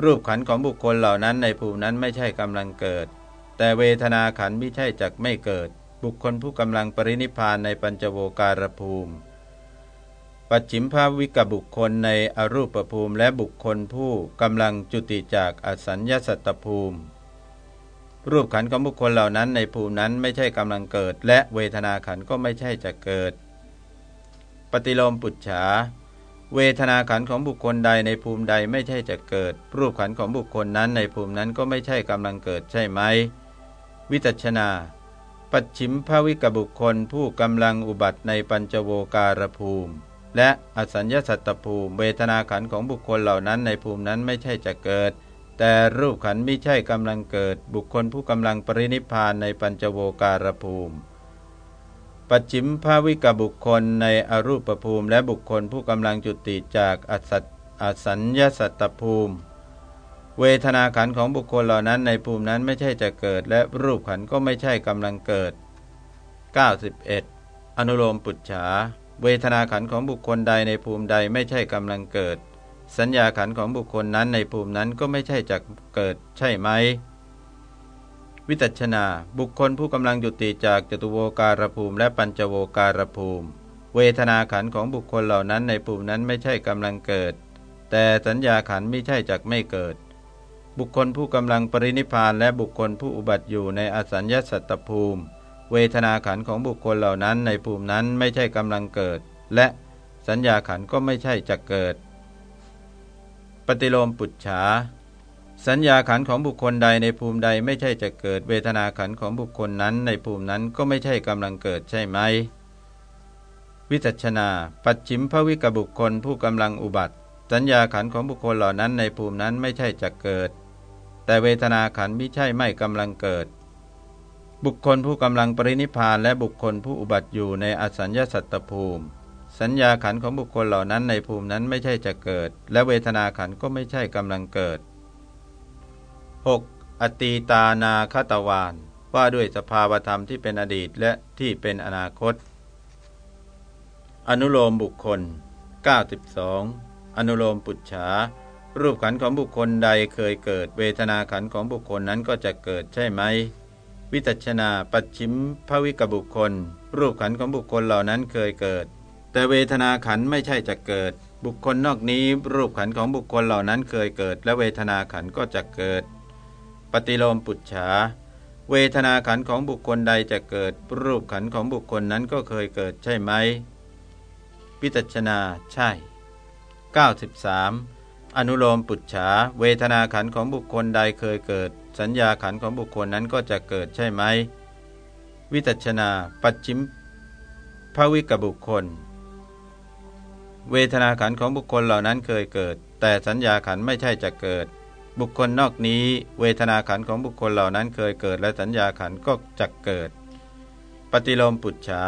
รูปขันของบุคคลเหล่านั้นในภูมินั้นไม่ใช่กำลังเกิด แต่เวทนาขันไม่ใช่จักไม่เกิด บุคคลผู้กำลังปรินิพานในปัญจโวการภูมิ ปัจฉิมภาวิกบุคคลในอรูปภูมิ และบุคคลผู้กำลังจุติจากอสัญญาสัตตภูมิ รูปขันของบุคคลเหล่านั้นในภูมินั้นไม่ใช่กำลังเกิด และเวทนาขันก็ไม่ใช่จะเกิด ปฏิโลมปุจฉาเวทนาขันของบุคคลใดในภูมิใดไม่ใช่จะเกิด รูปขันของบุคคลนั้นในภูมินั้นก็ไม่ใช่กำลังเกิดใช่ไหม วิตัชนา ปัจฉิมภาวิกบุคคลผู้กำลังอุบัติในปัญจโวการภูมิ และอสัญญาสัตตภูมิเวทนาขันของบุคคลเหล่านั้นในภูมินั้นไม่ใช่จะเกิด แต่รูปขันไม่ใช่กำลังเกิด บุคคลผู้กำลังปรินิพานในปัญจโวการภูมิ ปัจฉิมภาวิกบุคคลในอรูปภูมิ และบุคคลผู้กำลังจุติจากอสัตอสัญญาสัตตภูมิ เวทนาขันของบุคคลเหล่านั้นในภูมินั้นไม่ใช่จะเกิด และรูปขันก็ไม่ใช่กำลังเกิด 91 อนุโลมปุจฉา เวทนาขันของบุคคลใดในภูมิใดไม่ใช่กำลังเกิด สัญญาขันของบุคคลนั้นในภูมินั้นก็ไม่ใช่จะเกิด ใช่ไหม วิตัชนา บุคคลผู้กำลังยุติจากจตุโวการภูมิ และปัญจโวการภูมิ เวทนาขันของบุคคลเหล่านั้นในภูมินั้นไม่ใช่กำลังเกิด แต่สัญญาขันไม่ใช่จักไม่เกิด บุคคลผู้กำลังปรินิพานและบุคคลผู้อุบัติอยู่ในอสัญญาสัตตภูมิ เวทนาขันของบุคคลเหล่านั้นในภูมินั้นไม่ใช่กำลังเกิด และสัญญาขันก็ไม่ใช่จะเกิด ปฏิโลมปุจฉาสัญญาขันของบุคคลใดในภูมิใดไม่ใช่จะเกิด เวทนาขันของบุคคลนั้นในภูมินั้นก็ไม่ใช่กำลังเกิดใช่ไหม วิจัชนา ปัจฉิมภวิกบุคคลผู้กำลังอุบัติ สัญญาขันของบุคคลเหล่านั้นในภูมินั้นไม่ใช่จะเกิด แต่เวทนาขันไม่ใช่ไม่กำลังเกิด บุคคลผู้กำลังปรินิพานและบุคคลผู้อุบัติอยู่ในอสัญญาสัตตภูมิ สัญญาขันของบุคคลเหล่านั้นในภูมินั้นไม่ใช่จะเกิด และเวทนาขันก็ไม่ใช่กำลังเกิด 6. อตีตานาคตวานว่าด้วยสภาวธรรมที่เป็นอดีตและที่เป็นอนาคต อนุโลมบุคคล 92 อนุโลมปุจฉา รูปขันของบุคคลใดเคยเกิด เวทนาขันของบุคคลนั้นก็จะเกิดใช่ไหม วิตัชนาปัจฉิมภวิกบุคคล รูปขันของบุคคลเหล่านั้นเคยเกิด แต่เวทนาขันไม่ใช่จะเกิด บุคคลนอกนี้ รูปขันของบุคคลเหล่านั้นเคยเกิด และเวทนาขันก็จะเกิด ปฏิโลมปุจฉาเวทนาขันของบุคคลใดจะเกิด รูปขันของบุคคลนั้นก็เคยเกิดใช่ไหมพิจัชนาใช่ 93 อนุโลมปุจฉาเวทนาขันของบุคคลใดเคยเกิด สัญญาขันของบุคคลนั้นก็จะเกิดใช่ไหม วิจัชนา ปัจฉิมภวิกบุคคล เวทนาขันของบุคคลเหล่านั้นเคยเกิด แต่สัญญาขันไม่ใช่จะเกิด บุคคลนอกนี้ เวทนาขันของบุคคลเหล่านั้นเคยเกิด และสัญญาขันก็จะเกิด ปฏิโลมปุจฉา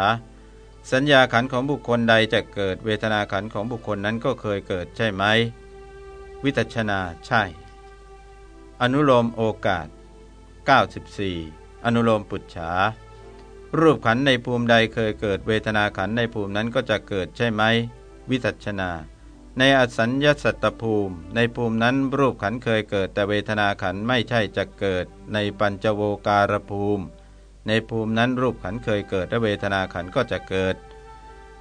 สัญญาขันของบุคคลใดจะเกิด เวทนาขันของบุคคลนั้นก็เคยเกิดใช่ไหม วิตัชนาใช่ อนุโลมโอกาส 94 อนุโลมปุจฉา รูปขันในภูมิใดเคยเกิดเวทนาขันในภูมินั้นก็จะเกิดใช่ไหม วิตัชนา ในอสัญญาสัตตภูมิ ในภูมินั้นรูปขันเคยเกิดแต่เวทนาขันไม่ใช่จะเกิด ในปัญจโวการภูมิ ในภูมินั้นรูปขันเคยเกิดและเวทนาขันก็จะเกิด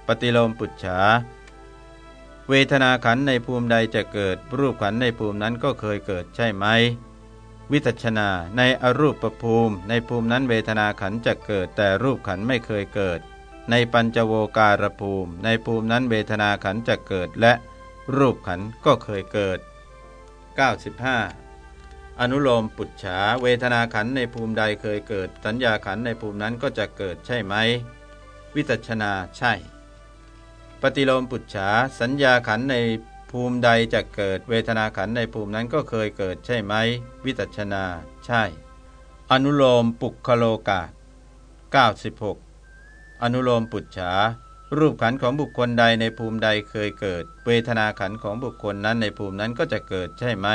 ปฏิโลมปุจฉา เวทนาขันในภูมิใดจะเกิด รูปขันในภูมินั้นก็เคยเกิดใช่ไหม วิตัชนาในอรูปภูมิ ในภูมินั้นเวทนาขันจะเกิด แต่รูปขันไม่เคยเกิด ในปัญจโวการภูมิ ในภูมินั้นเวทนาขันจะเกิดและรูปขันก็เคยเกิด 95 อนุโลมปุจฉาเวทนาขันในภูมิใดเคยเกิด สัญญาขันในภูมินั้นก็จะเกิดใช่ไหม วิตัชนาใช่ ปฏิโลมปุจฉาสัญญาขันในภูมิใดจะเกิดเวทนาขันในภูมินั้นก็เคยเกิดใช่ไหม วิตัชนา ใช่ อนุโลมปุคโลกาศ96 อนุโลมปุจฉารูปขันของบุคคลใดในภูมิใดเคยเกิด เวทนาขันของบุคคลนั้นในภูมินั้นก็จะเกิดใช่ไหม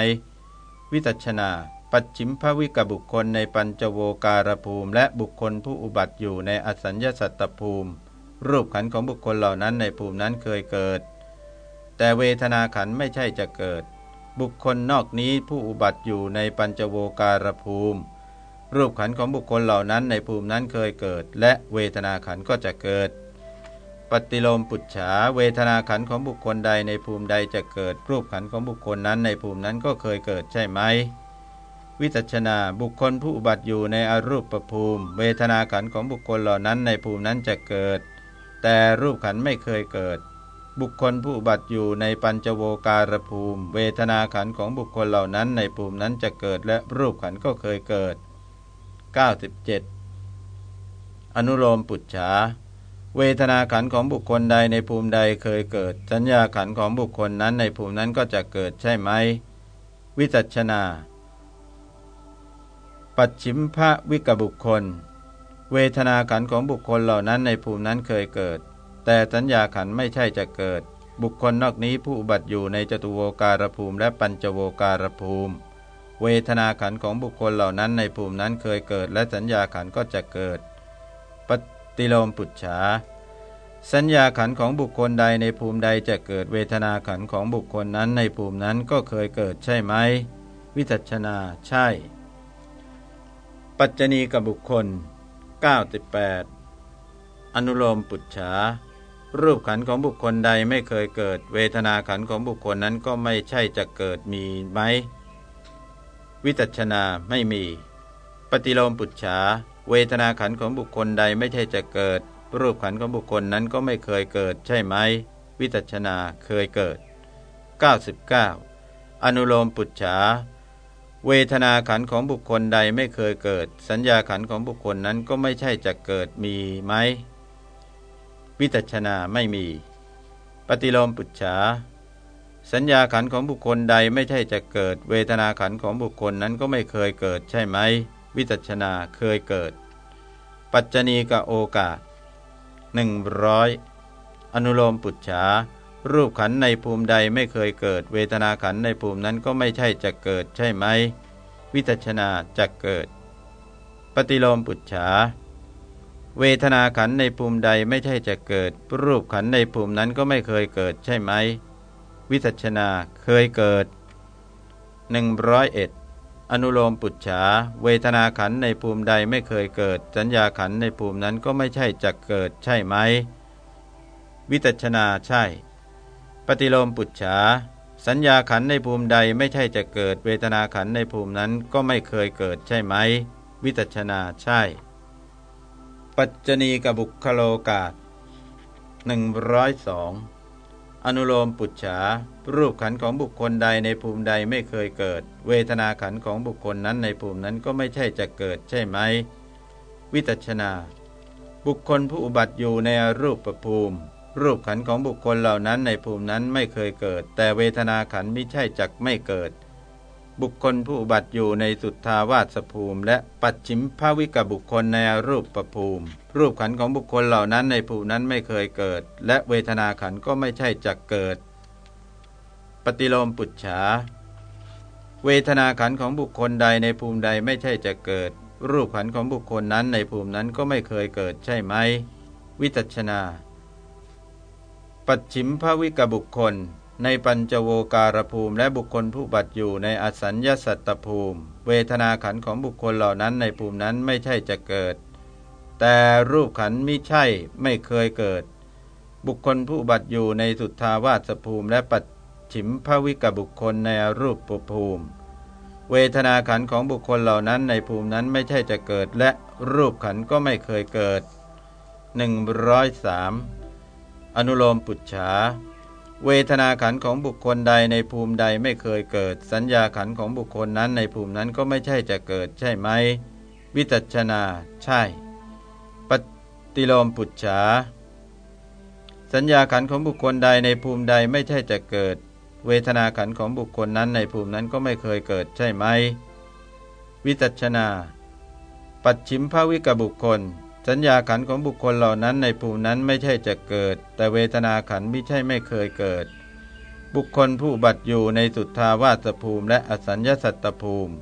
วิตัชนา ปัจฉิมภวิกบุคคลในปัญจโวการภูมิ และบุคคลผู้อุบัติอยู่ในอสัญญาสัตตภูมิ รูปขันของบุคคลเหล่านั้นในภูมินั้นเคยเกิด แต่เวทนาขันไม่ใช่จะเกิด บุคคลนอกนี้ผู้อุบัติอยู่ในปัญจโวการภูมิ รูปขันของบุคคลเหล่านั้นในภูมินั้นเคยเกิด และเวทนาขันก็จะเกิด ปฏิโลมปุจฉาเวทนาขันของบุคคลใดในภูมิใดจะเกิด รูปขันของบุคคลนั้นในภูมินั้นก็เคยเกิดใช่ไหมวิจัชนาบุคคลผู้อุบัติอยู่ในอรูปภูมิ เวทนาขันของบุคคลเหล่านั้นในภูมินั้นจะเกิด แต่รูปขันไม่เคยเกิด บุคคลผู้บัติอยู่ในปัญจโวการภูมิ เวทนาขันของบุคคลเหล่านั้นในภูมินั้นจะเกิดและรูปขันก็เคยเกิด 97 อนุโลมปุจฉาเวทนาขันของบุคคลใดในภูมิใดเคยเกิด สัญญาขันของบุคคลนั้นในภูมินั้นก็จะเกิดใช่ไหม วิจัชนา ปัจฉิมพระวิกบุคคล เวทนาขันของบุคคลเหล่านั้นในภูมินั้นเคยเกิด แต่สัญญาขันไม่ใช่จะเกิด บุคคลนอกนี้ผู้อุบัติอยู่ในจตุโวการภูมิและปัญจโวการภูมิ เวทนาขันของบุคคลเหล่านั้นในภูมินั้นเคยเกิด และสัญญาขันก็จะเกิดปติโลมปุจฉาสัญญาขันของบุคคลใดในภูมิใดจะเกิดเวทนาขันของบุคคลนั้นในภูมินั้นก็เคยเกิดใช่ไหม วิจัชนาใช่ ปัจจณีกับบุคคล 98 อนุโลมปุจฉารูปขันของบุคคลใดไม่เคยเกิด เวทนาขันของบุคคลนั้นก็ไม่ใช่จะเกิดมีไหม วิจัชนาไม่มี ปฏิโลมปุจฉาเวทนาขันของบุคคลใดไม่ใช่จะเกิด รูปขันของบุคคลนั้นก็ไม่เคยเกิด ใช่ไหม วิตัชนาเคยเกิด 99 อนุโลมปุจฉา เวทนาขันของบุคคลใดไม่เคยเกิด สัญญาขันของบุคคลนั้นก็ไม่ใช่จะเกิดมีไหม วิจัชนาไม่มี ปฏิโลมปุจฉา สัญญาขันของบุคคลใดไม่ใช่จะเกิด เวทนาขันของบุคคลนั้นก็ไม่เคยเกิดใช่ไหม วิจัชนาเคยเกิด ปัจจณีกับโอกาสหนึ่งร้อยอนุโลมปุจฉา รูปขันในภูมิใดไม่เคยเกิด เวทนาขันในภูมินั้นก็ไม่ใช่จะเกิดใช่ไหม วิจัชนาจะเกิด ปฏิโลมปุจฉา เวทนาขันในภูมิใดไม่ใช่จะเกิด รูปขันในภูมินั้นก็ไม่เคยเกิดใช่ไหม วิจัชนาเคยเกิด 101อนุโลมปุจฉาเวทนาขันในภูมิใดไม่เคยเกิด สัญญาขันในภูมินั้นก็ไม่ใช่จะเกิดใช่ไหม วิจัชนาใช่ ปฏิโลมปุจฉาสัญญาขันในภูมิใดไม่ใช่จะเกิดเวทนาขันในภูมินั้นก็ไม่เคยเกิดใช่ไหม วิจัชนาใช่ ปัจจณีกับบุคโลกาศ102 อนุโลมปุจฉารูปขันของบุคคลใดในภูมิใดไม่เคยเกิด เวทนาขันของบุคคลนั้นในภูมินั้นก็ไม่ใช่จะเกิดใช่ไหม วิตัชนา บุคคลผู้อุบัติอยู่ในรูปประภูมิ รูปขันของบุคคลเหล่านั้นในภูมินั้นไม่เคยเกิด แต่เวทนาขันไม่ใช่จักไม่เกิด บุคคลผู้บัติอยู่ในสุทธาวาสภูมิ และปัจฉิมภาวิกบุคคลในรูปประภูมิ รูปขันของบุคคลเหล่านั้นในภูมินั้นไม่เคยเกิด และเวทนาขันก็ไม่ใช่จักเกิด ปฏิโลมปุจฉาเวทนาขันของบุคคลใดในภูมิใดไม่ใช่จะเกิด รูปขันของบุคคลนั้นในภูมินั้นก็ไม่เคยเกิดใช่ไหม วิจัชนา ปัจฉิมภวิกบุคคล ในปัญจโวการภูมิและบุคคลผู้บัตอยู่ในอสัญญาสัตตภูมิ เวทนาขันของบุคคลเหล่านั้นในภูมินั้นไม่ใช่จะเกิด แต่รูปขันมิใช่ไม่เคยเกิด บุคคลผู้บัตอยู่ในสุทธาวาสภูมิ และปัจฉิมภวิกบุคคลในรูปภูมิ เวทนาขันของบุคคลเหล่านั้นในภูมินั้นไม่ใช่จะเกิด และรูปขันก็ไม่เคยเกิด 103 อนุโลมปุจฉาเวทนาขันของบุคคลใดในภูมิใดไม่เคยเกิด สัญญาขันของบุคคลนั้นในภูมินั้นก็ไม่ใช่จะเกิดใช่ไหม วิจัชนา ใช่ ปฏิโลมปุจฉาสัญญาขันของบุคคลใดในภูมิใดไม่ใช่จะเกิด เวทนาขันของบุคคลนั้นในภูมินั้นก็ไม่เคยเกิดใช่ไหม วิจัชนา ปัจฉิมภาวิกบุคคล สัญญาขันของบุคคลเหล่านั้นในภูมินั้นไม่ใช่จะเกิด แต่เวทนาขันไม่ใช่ไม่เคยเกิด บุคคลผู้บัตอยู่ในสุทธาวาสภูมิและอสัญญาสัตตภูมิ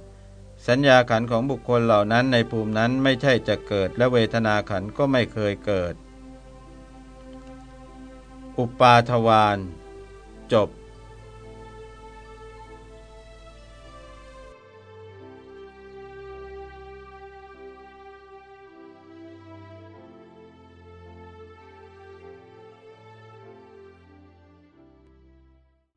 สัญญาขันของบุคคลเหล่านั้นในภูมินั้นไม่ใช่จะเกิด และเวทนาขันก็ไม่เคยเกิด อุปาทวานจบ